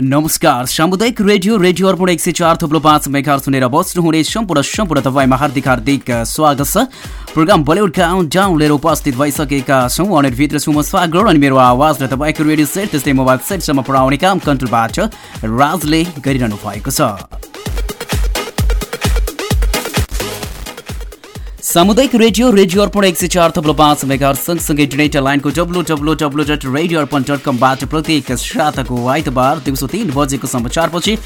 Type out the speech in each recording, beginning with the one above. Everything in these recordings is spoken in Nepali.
नमस्कार सामुदायिक रेडियो रेडियो अर्पण एक सय चार थुप्रो पाँच मेघार सुनेर बस्नुहुने सम्पूर्ण सम्पूर्ण तपाईँमा हार्दिक हार्दिक स्वागत छ। प्रोग्राम बलिउड काउन्ट डाउन लिएर उपस्थित भइसकेका छौँ। अनिरभित्र छु म स्वागत अनि मेरो आवाजलाई तपाईँको रेडियो सेट त्यस्तै मोबाइल सेटसम्म पढाउने काम कन्ट्रोलबाट राजले गरिरहनु भएको छ। सामुदायिक रेडियो रेडियो अर्पण एक सय चार थप्लो पाँच मेगा सँगसँगै इन्टरनेट लाइनको W W W dot radio Arpan dot कमबाट प्रत्येक साताको आइतबार दिउँसो तिन बजेको समाचारपछि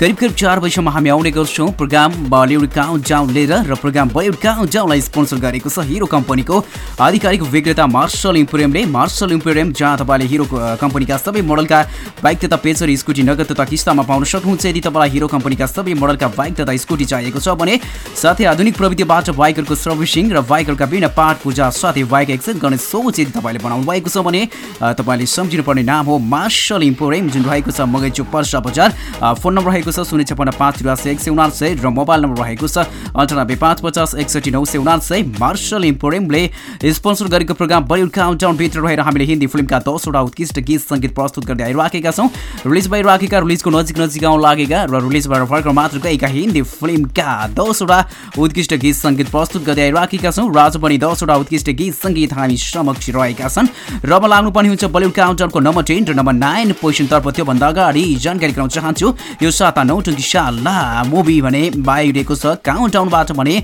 करिब करिब चार बजीसम्म हामी आउने गर्छौँ। प्रोग्राम बलिउड काउन्ट डाउन लिएर र प्रोग्राम बलिउड काउन्ट डाउनलाई स्पोन्सर गरेको छ हिरो कम्पनीको आधिकारिक विक्रेता मार्सल इम्पोरियमले। मार्सल इम्पोरियम जहाँ तपाईँले हिरो कम्पनीका सबै मोडलका बाइक तथा पेसर स्कुटी नगद तथा किस्तामा पाउन सक्नुहुन्छ। यदि तपाईँलाई हिरो कम्पनीका सबै मोडलका बाइक तथा स्कुटी चाहिएको छ भने साथै आधुनिक प्रविधिबाट बाइकहरूको सर्भिसिङ र बाइकहरूका विभिन्न पार्ट पूजा साथै बाइक एक्सचेन्ज गर्ने सोच यदि तपाईँले बनाउनु भएको छ भने तपाईँले सम्झिनुपर्ने नाम हो मार्सल इम्पोरियम जुन रहेको छ मगैचुक पर्सा बजार। फोन नम्बर रहेको छ शून्य छपन्न पाँच तिरासी एक सय उनासय र मोबाइल नम्बर रहेको छ अन्ठानब्बे पाँच पचास एकसठी नौ सय उनासय मार्सल इम्पोरियमले स्पोन्सर गरेको प्रोग्राम बलिउड काउन्टाउनभित्र रहेर हामीले हिन्दी फिल्मका दसवटा उत्कृष्ट गीत सङ्गीत प्रस्तुत गर्दै आइराखेका छौँ। रिलिज भइराखेका रिलिजको नजिक नजिक आउन लागेका र रिलिज भएर भर्खर मात्र गएका हिन्दी फिल्मका दसवटा उत्कृष्ट गीत सङ्गीत प्रस्तुत आइराखेका छौँ। र पनि दसवटा उत्कृष्ट गीत सङ्गीत हामी समक्ष रहेका छन्। र म लाग्नुपर्ने हुन्छ बलिउड काउन्टाउनको नम्बर टेन र नम्बर नाइन पोजिसनतर्फ त्योभन्दा अगाडि जानकारी गराउन चाहन्छु यो साता नौटङ्की साला मुभी भने बाहिरिएको छ। काउन्ट डाउनबाट भने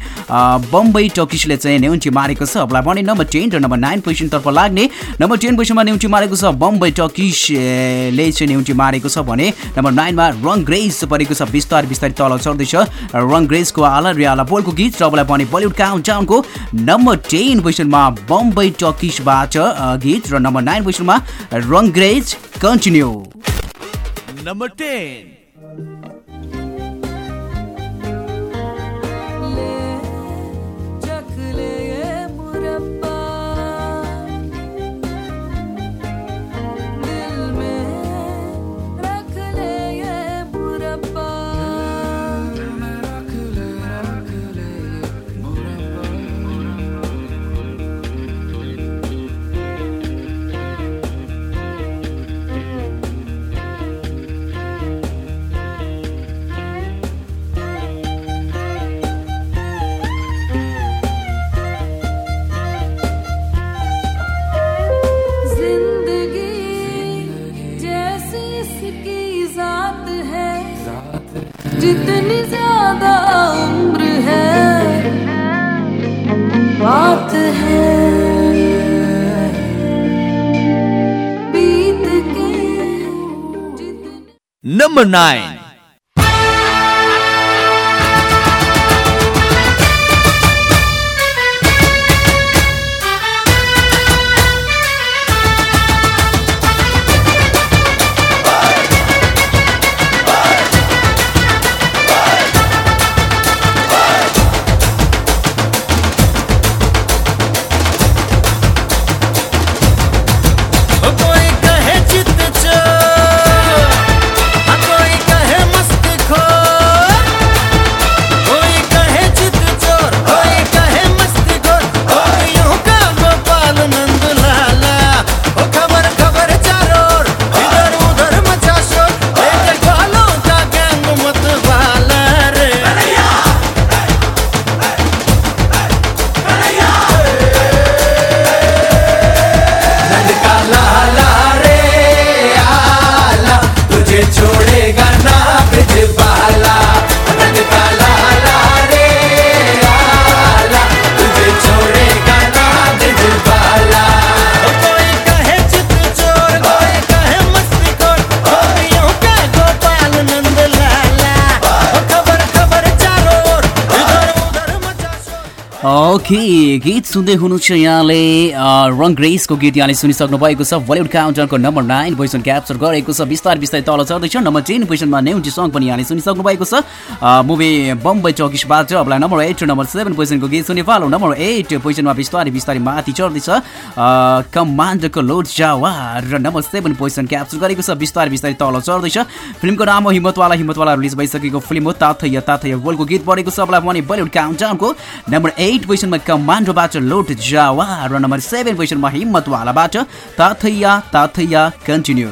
बम्बई टकिसले चाहिँ नेउन्टी मारेको छ। अब भने नम्बर टेन र नम्बर नाइन पोजिसनतर्फ लाग्ने। नम्बर टेन पोजिसनमा नेउन्टी मारेको छ। बम्बई टकिसले चाहिँ नेउन्टी मारेको छ भने नम्बर नाइनमा रङ ग्रेस परेको छ। बिस्तारै बिस्तारै तल चढ्दैछ। रङ ग्रेसको आला रियाला बोलको गीत। र भने बलिउड काउन्ट डाउनको नम्बर टेन पोजिसनमा बम्बई टकिसबाट गीत र नम्बर नाइन पोजिसनमा Rangrezz continue. Number ten. number nine. Okay गीत सुन्दै हुनुहुन्छ यहाँले रङ ग्रेसको गीत यहाँले सुनिसक्नु भएको छ। बलिउड काउन्टरको नम्बर नाइन पोजिसन क्याप्चर गरेको छ। बिस्तारै बिस्तारै तल चढ्दैछ नम्बर टेन पोजिसनमा नेउटी सङ्ग पनि यहाँले सुनिसक्नु भएको छ। मुभी बम्बई चौकिसबाट अब नम्बर एट नम्बर सेभेन पोजिसनको गीत सुने फालो नम्बर एट पोजिसनमा बिस्तारै बिस्तारै माथि चढ्दैछ कमान्डरको लोड जावा र नम्बर सेभेन पोजिसन क्याप्चर गरेको छ। बिस्तारै बिस्तारै तल चढ्दैछ फिल्मको नाम हो हिम्मतवाला। हिम्मतवाला रिलिज भइसकेको फिल्म हो ताथैया। ताथैया गोलको गीत पढेको छ। अब भने बलिउड काउन्टाउनको नम्बर एट पोजिसनमा कमान्डोबाट लोट जावा र नम्बर सेभेन पोजिसनमा हिम्मतवालाबाट ताथैया ताथैया continue.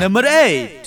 Number eight.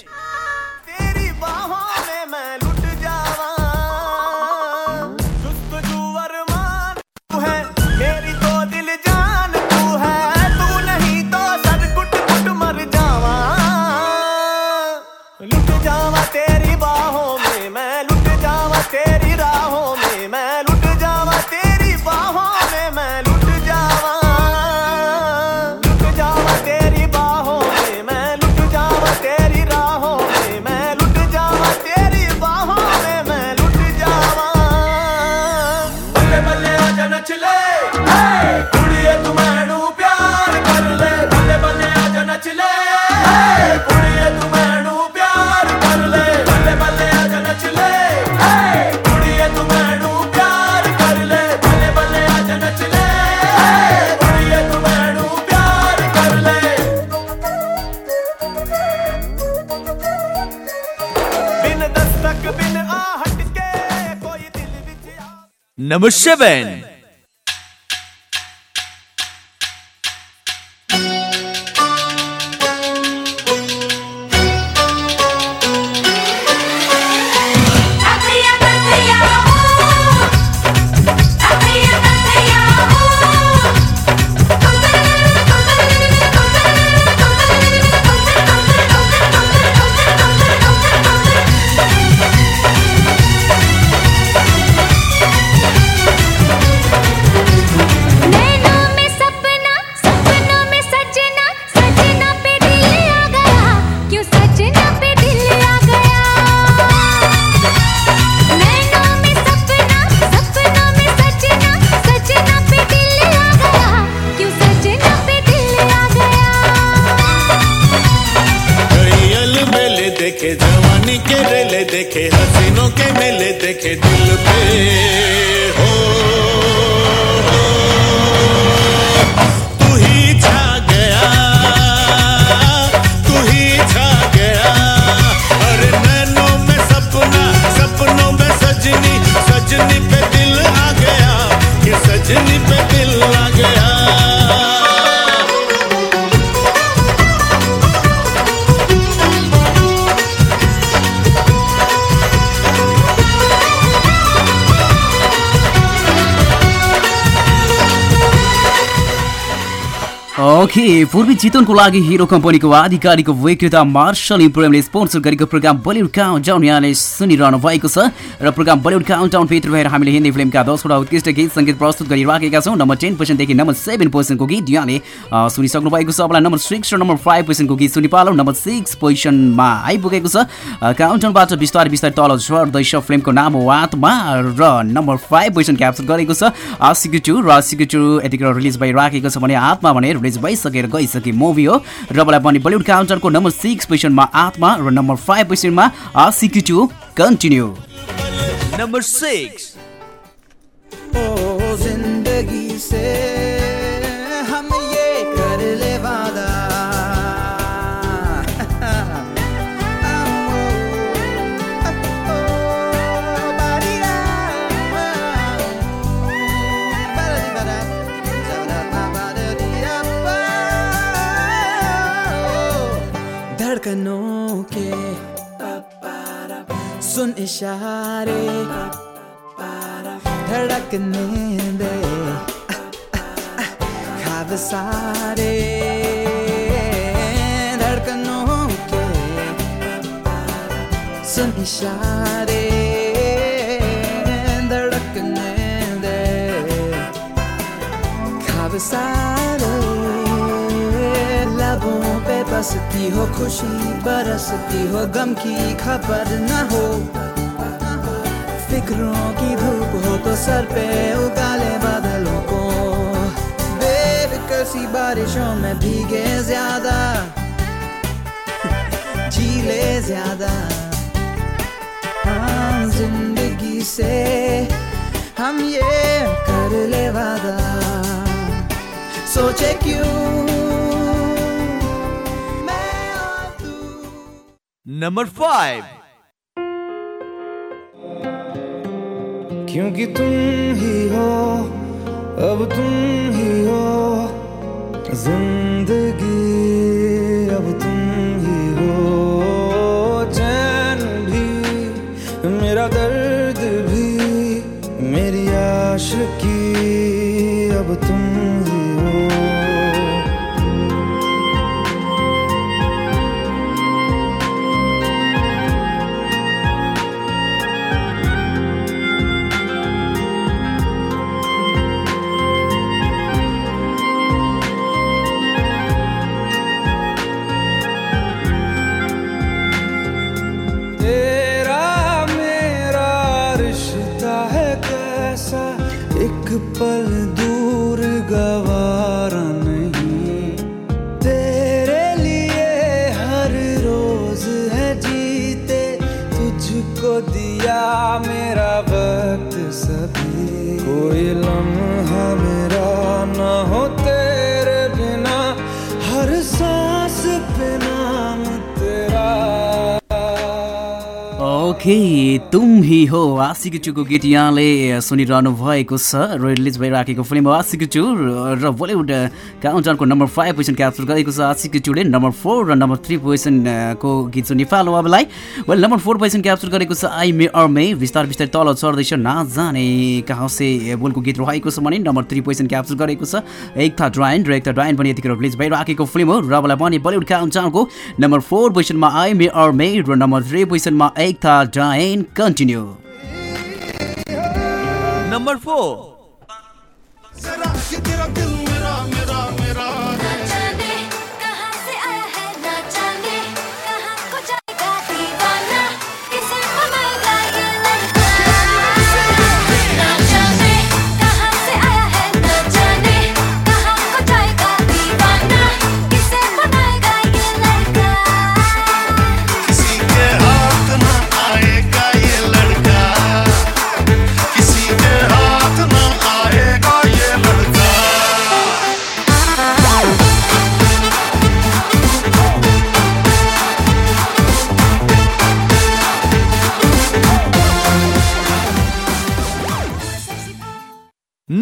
number seven。देखे दिल पे हो तू ही छा गया, तू ही छा गया। अरे नैनों में सपना, सपनों में सजनी सजनी पे दिल आ गया कि सजनी पे दिल आ गया। ओके पूर्वी चितवनको लागि हिरो कम्पनीको आधिकारिक विक्रेता मार्शल इम्प्रेमले स्पोन्सर गरेको प्रोग्राम बलिउड काउन्ट डाउन यहाँले सुनिरहनु भएको छ। र प्रोग्राम बलिउड काउन्ट डाउन भित्र भएर हामीले हिन्दी फिल्मका दसवटा उत्कृष्ट गीत सङ्गीत प्रस्तुत गरिराखेका छौँ। नम्बर टेन पर्सेन्टदेखि नम्बर सेभेन पर्सेन्टको गीत यहाँले सुनिसक्नु भएको छ। अब नम्बर सिक्स र नम्बर फाइभ पर्सेन्टको गीत सुनिपालौँ नम्बर सिक्स पोजिसनमा आइपुगेको छ। काउन्टाउनबाट बिस्तारै बिस्तारै तल झर्दैछ फिल्मको नाम हो आत्मा र नम्बर फाइभ पोजिसन क्याप्चर गरेको छ। आसिकु र आसिकु यतिखेर रिलिज भइराखेको छ भने आत्मा भने रिलिज भइसकेर गइसके मुभी हो। र मलाई पनि बलिउड काउन्टरको नम्बर सिक्स पोजिसनमा आत्मा र नम्बर फाइभ पोजिसनमा Aashiqui two continue number six ओ जिंदगी से इशारे धड़कने दे। खाब सारे धड़कनों के सुन इशारे लबों पे बसती हो खुशी, बरसती हो गम की खबर न हो। फिक्रों की धूप हो तो सर पे उगाले बादलों को। बेफिक्र सी बारिशों में भीगे ज़्यादा। झीले ज़्यादा। हाँ ज़िंदगी से हम ये कर ले वादा। सोचे क्यों? मैं नंबर फाइव क्योंकि तुम ही हो अब तुम ही हो ज़िंदगी ओके तुम ही हो आशिक चुको गीत यहाँले सुनिरहनु भएको छ रिलिज भइराखेको फिल्म हो आशिक चु र बलिउड काउन्टरको नम्बर फाइभ पोजिसन क्याप्चर गरेको छ आशिक चुले। नम्बर फोर र नम्बर थ्री पोजिसनको गीत सुनि फालो अबलाई well number four position capture गरेको छ आई मे अर मे। बिस्तार बिस्तारै तल चढ्दैछ नजाने कहाँ से बोलको गीत रहेको छ भने नम्बर थ्री पोजिसन क्याप्चर गरेको छ। एक था ड्राइन र एक था ड्राइन पनि यतिखेर रिलिज भइराखेको फिल्म हो। र अबलाई पनि बलिउड काउन्टरको नम्बर फोर पोजिसनमा आई मे अर मे र नम्बर थ्री पोजिसनमा एक था ड्राइन कन्टिन्यू Number 4.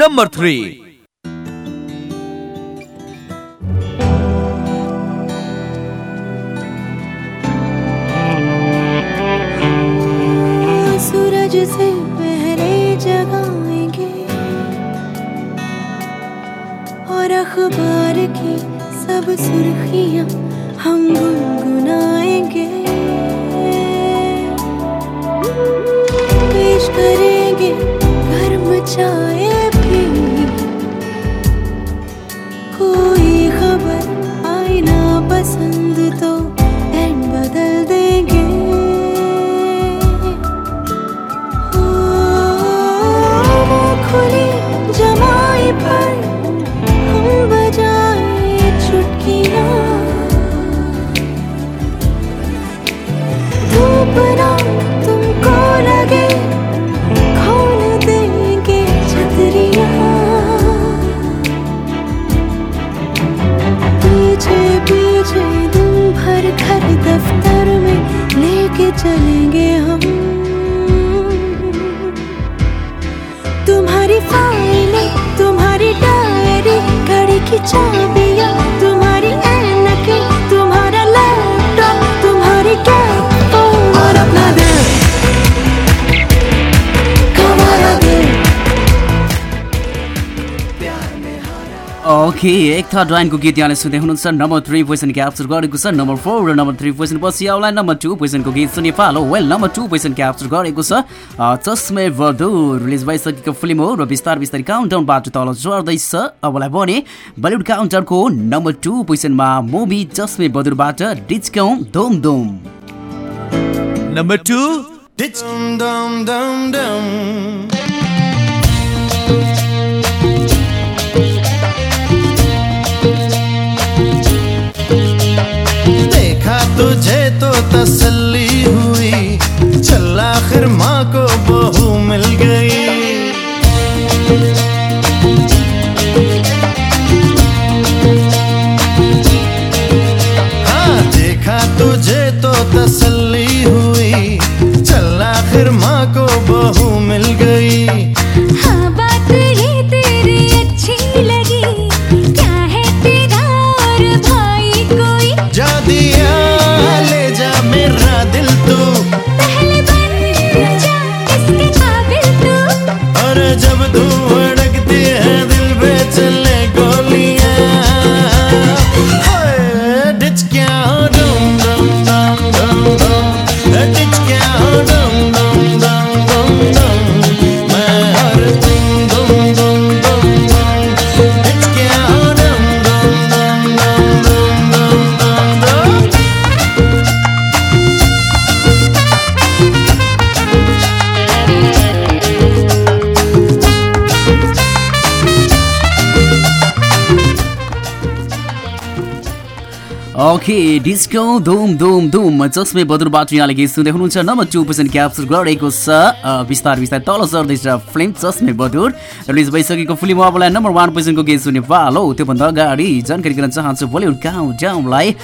Number 3. सूरज से पहले जगाएँगे और अखबार की सब सुर्खियाँ हम गुनगुनाएँगे पेश करेंगे घर चाय ओके एक था ड्राइनको गीत यहाँले सुन्दै हुनुहुन्छ। नम्बर थ्री पोजिसन क्याप्चर गरेको छ। नम्बर फोर र नम्बर थ्री पोजिसन पछि आउला। नम्बर टू पोजिसनको गीत सुनि पालो। Well number two position capture गरेको छ चस्मे बर्दो रिलिज भइसकेको फिल्म हो र बिस्तार बिस्तारै काउन्टाउनबाट तल चढ्दैछ अबलाई भने बलिउड काउन्टरको नम्बर टू पोजिसनमा मुभी चस्मे बदुरबाट डिस्काउँ धुम धुम। Number 2. ओके डिस्को धुम धुम धुम चस्मे बदुरबाट यहाँले गीत सुन्दै हुनुहुन्छ। नम्बर टू पर्सेन्ट क्याप्चर गरेको छ। बिस्तार बिस्तार तल सर्दैछ। फिल्म चस्मे बदुर। रिलिज भइसकेको फिल्म अबलाई नम्बर वान पोजिसनको गीत सुन्ने पालो त्योभन्दा अगाडि जानकारी गर्न चाहन्छु बलिउड गाउँ जाउँलाई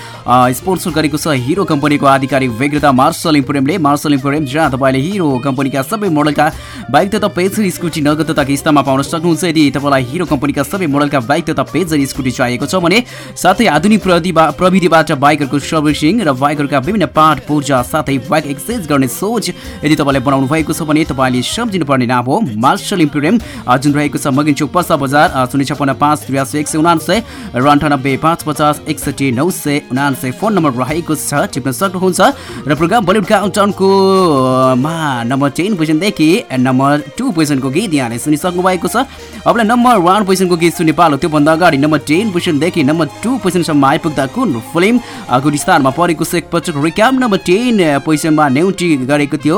स्पोन्सर गरेको छ हिरो कम्पनीको आधिकारिक विक्रेता मार्सल इम्पोरियमले मार्सल इम्पोरियम जहाँ तपाईँले हिरो कम्पनीका सबै मोडलका बाइक तथा पेजर स्कुटी नगद तथा किस्तामा पाउन सक्नुहुन्छ। यदि तपाईँलाई हिरो कम्पनीका सबै मोडलका बाइक तथा पेजर स्कुटी चाहिएको छ भने साथै आधुनिक प्रविधिबा प्रविधिबाट बाइकहरूको सर्भिसिङ र बाइकहरूका विभिन्न पार्ट पूर्जा साथै बाइक एक्सचेन्ज गर्ने सोच यदि तपाईँले बनाउनु भएको छ भने तपाईँले सम्झिनु पर्ने नाम हो मार्सल इम्पोरियम अ, जुन रहेको छ मगिन चोक पर्सा बजार शून्य छपन्न पाँच त्रियासी एक सय उनान्सय र अन्ठानब्बे पाँच पचास एकसठी नौ सय उनान्सय। फोन नम्बर रहेको छ टिप्न सक्नुहुन्छ। र प्रोग्राम बलिउड काउन्टाउनको अ, मा नम्बर टेन पोजिसनदेखि नम्बर टू पोजिसनको गीत यहाँले सुनिसक्नु भएको छ। अबलाई नम्बर वान पोजिसनको गीत सुन्ने पालो त्योभन्दा अगाडि नम्बर टेन पोजिसनदेखि नम्बर टू पोजिसनसम्म आइपुग्दा कुन अघि स्थानमा परेको छ एकपटक रिक्याम नम्बर टेन पोजिसनमा न्युटी गरेको थियो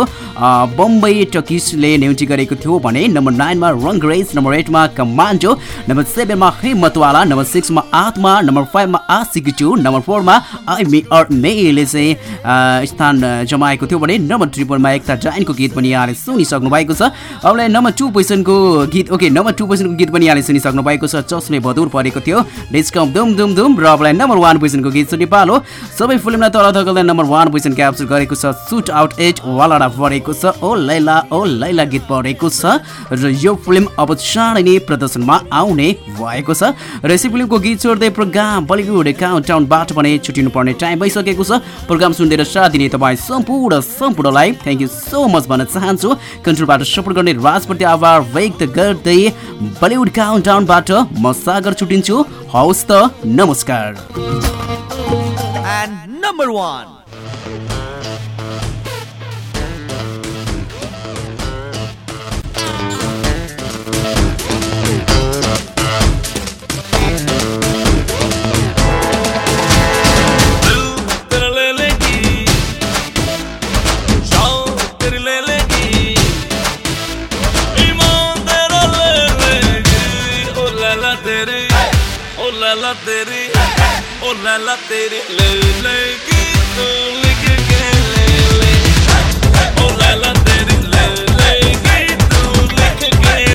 बम्बई टकिसले न्युटी गरेको थियो भने नम्बर नाइनमा रङ्ग्रेज नम्बर एटमा कमान्डो नम्बर सेभेनमा हिम्मतवाला नम्बर सिक्समा आत्मा नम्बर फाइभमा आसिक टू नम्बर फोरमा आई मे अर मेले चाहिँ स्थान जमाएको थियो भने नम्बर ट्रिपलमा एकता डाइनको गीत पनि यहाँले सुनिसक्नु भएको छ अबलाई नम्बर टू पोजिसनको गीत ओके नम्बर टू पोजिसनको गीत पनि यहाँले सुनिसक्नु भएको छ चस्मे भदुर परेको थियो डिस्कम धुम धुम धुम र अबलाई नम्बर वान पोजिसनको गीत सुनि पालो सबै फिल्मलाई तल धकल्दै नम्बर वान पोजिसन क्याप्चर गरेको छ। सुट आउट एट वालाडा परेको छ ओ लैला ओ लैला गीत परेको छ र यो फिल्म अब चाँडै नै प्रदर्शनमा आउने भएको छ। र यसै फिल्मको गीत छोड्दै प्रोग्राम बलिउड काउन्टाउनबाट पनि छुट्टिनु पर्ने टाइम भइसकेको छ। प्रोग्राम सुनिदिएर साथ दिने तपाईँ सम्पूर्ण सम्पूर्णलाई थ्याङ्क यू सो मच भन्न चाहन्छु। कन्ट्रोलबाट सपोर्ट गर्ने राजप्रति आभार व्यक्त गर्दै बलिउड काउन्टाउनबाट म सागर छुट्टिन्छु हवस् त नमस्कार। And number one.